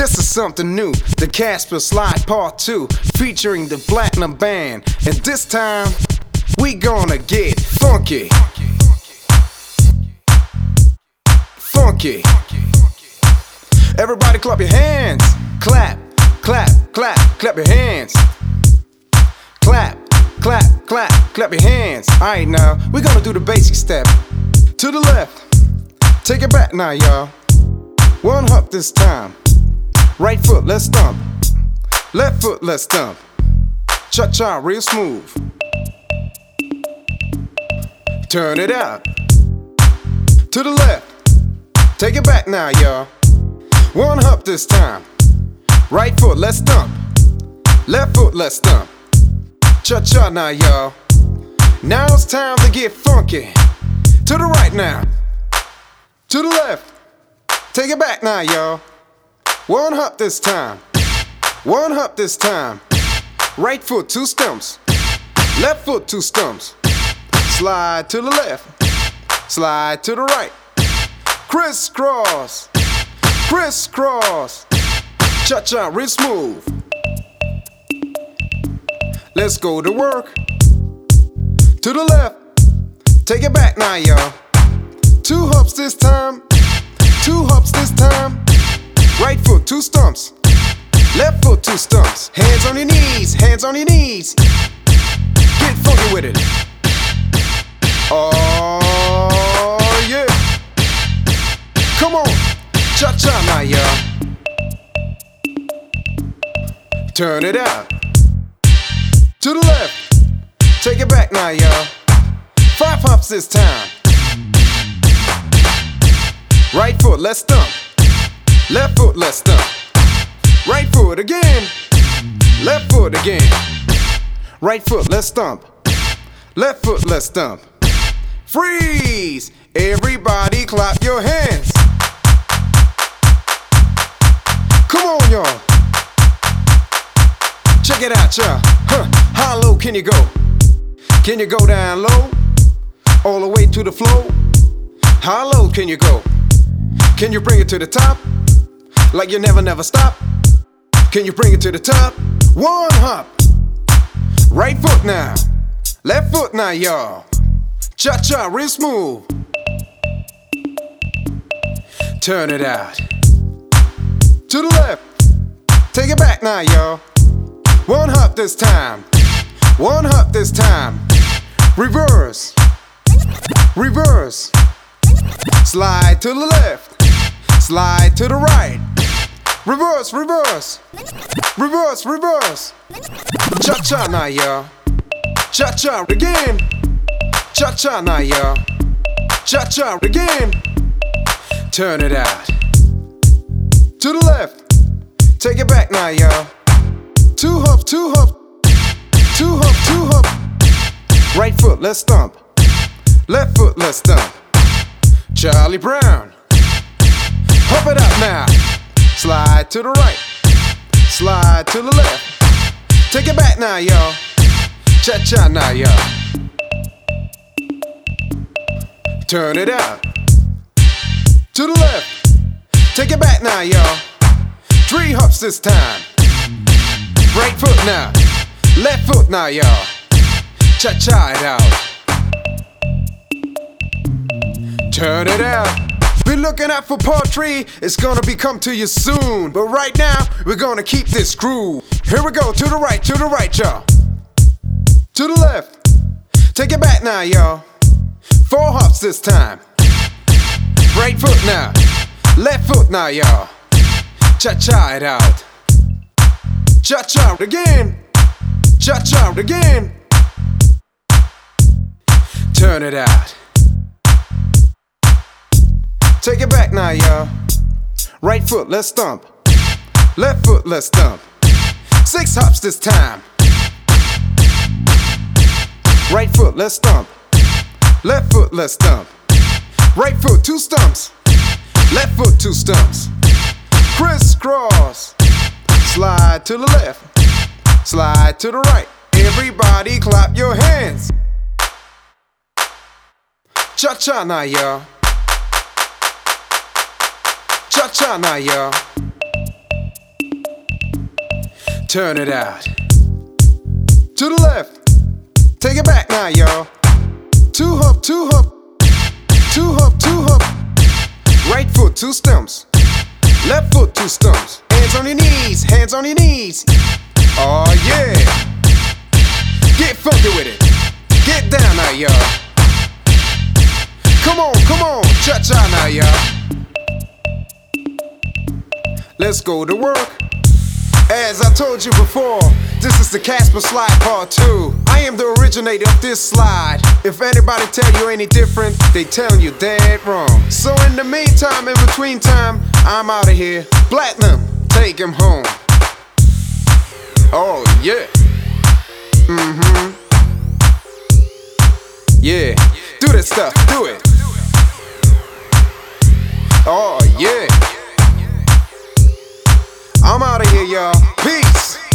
This is something new. The Casper Slide Part 2, featuring the Platinum Band. And this time, we gonna get funky. Funky. Everybody clap your hands. Clap, clap, clap, clap your hands. Clap, clap, clap, clap your hands. Alright now, we're gonna do the basic step. To the left. Take it back now, y'all. One hop this time. Right foot, let's stomp. Left foot, let's stomp. Cha cha, real smooth. Turn it out. To the left. Take it back now, y'all. One hop this time. Right foot, let's stomp. Left foot, let's stomp. Cha cha now, y'all. Now it's time to get funky. To the right now. To the left. Take it back now, y'all. One hop this time. One hop this time. Right foot, two stumps. Left foot, two stumps. Slide to the left. Slide to the right. Crisscross. Crisscross. Cha cha, real smooth. Let's go to work. To the left. Take it back now, y'all. Two hops this time. Two hops this time. Right foot, two stumps. Left foot, two stumps. Hands on your knees, hands on your knees. Get funky with it. Oh, yeah. Come on. Cha cha now, y'all. Turn it out. To the left. Take it back now, y'all. Five hops this time. Right foot, let's stomp. Left foot, let's stomp. Right foot again. Left foot again. Right foot, let's stomp. Left foot, let's stomp. Freeze! Everybody clap your hands. Come on, y'all. Check it out, y'all. Huh. How low can you go? Can you go down low? All the way to the floor? How low can you go? Can you bring it to the top? Like you never, never stop? Can you bring it to the top? One hop. Right foot now. Left foot now, y'all. Cha cha, real smooth. Turn it out. To the left. Take it back now, y'all. One hop this time. One hop this time. Reverse. Reverse. Slide to the left. Slide to the right. Reverse, reverse. Reverse, reverse. Cha cha now, y'all. Cha cha again. Cha cha now, y'all. Cha cha again. Turn it out. To the left. Take it back now, y'all. Two hop, two hop. Two hop, two hop. Right foot, let's stomp. Left foot, let's stomp. Charlie Brown. Hop it up now. Slide to the right. Slide to the left. Take it back now, y'all. Cha cha now, y'all. Turn it out. To the left. Take it back now, y'all. Three hops this time. Right foot now. Left foot now, y'all. Cha cha it out. Turn it out. Be looking out for three. It's gonna be come to you soon. But right now, we're gonna keep this groove. Here we go. To the right, to the right, y'all. To the left. Take it back now, y'all. Four hops this time. Right foot now. Left foot now, y'all. Cha cha it out. Cha cha again. Cha cha again. Turn it out. Take it back now, y'all. Right foot, let's stomp. Left foot, let's stomp. Six hops this time. Right foot, let's stomp. Left foot, let's stomp. Right foot, two stumps. Left foot, two stumps. Crisscross. Slide to the left. Slide to the right. Everybody clap your hands. Cha cha now, y'all. Cha now, y'all. Turn it out. To the left. Take it back now, y'all. Two hop, two hop. Two hop, two hop. Right foot, two stumps. Left foot, two stumps. Hands on your knees, hands on your knees. Oh yeah. Get funky with it. Get down now, y'all. Come on, come on, cha cha now, y'all. Let's go to work. As I told you before, this is the Casper Slide Part 2. I am the originator of this slide. If anybody tell you any different, they telling you dead wrong. So in the meantime, in between time, I'm out of here. Platinum, take him home. Oh yeah. Mm-hmm. Yeah. Do that stuff, do it. Oh yeah. I'm out of here, y'all. Peace.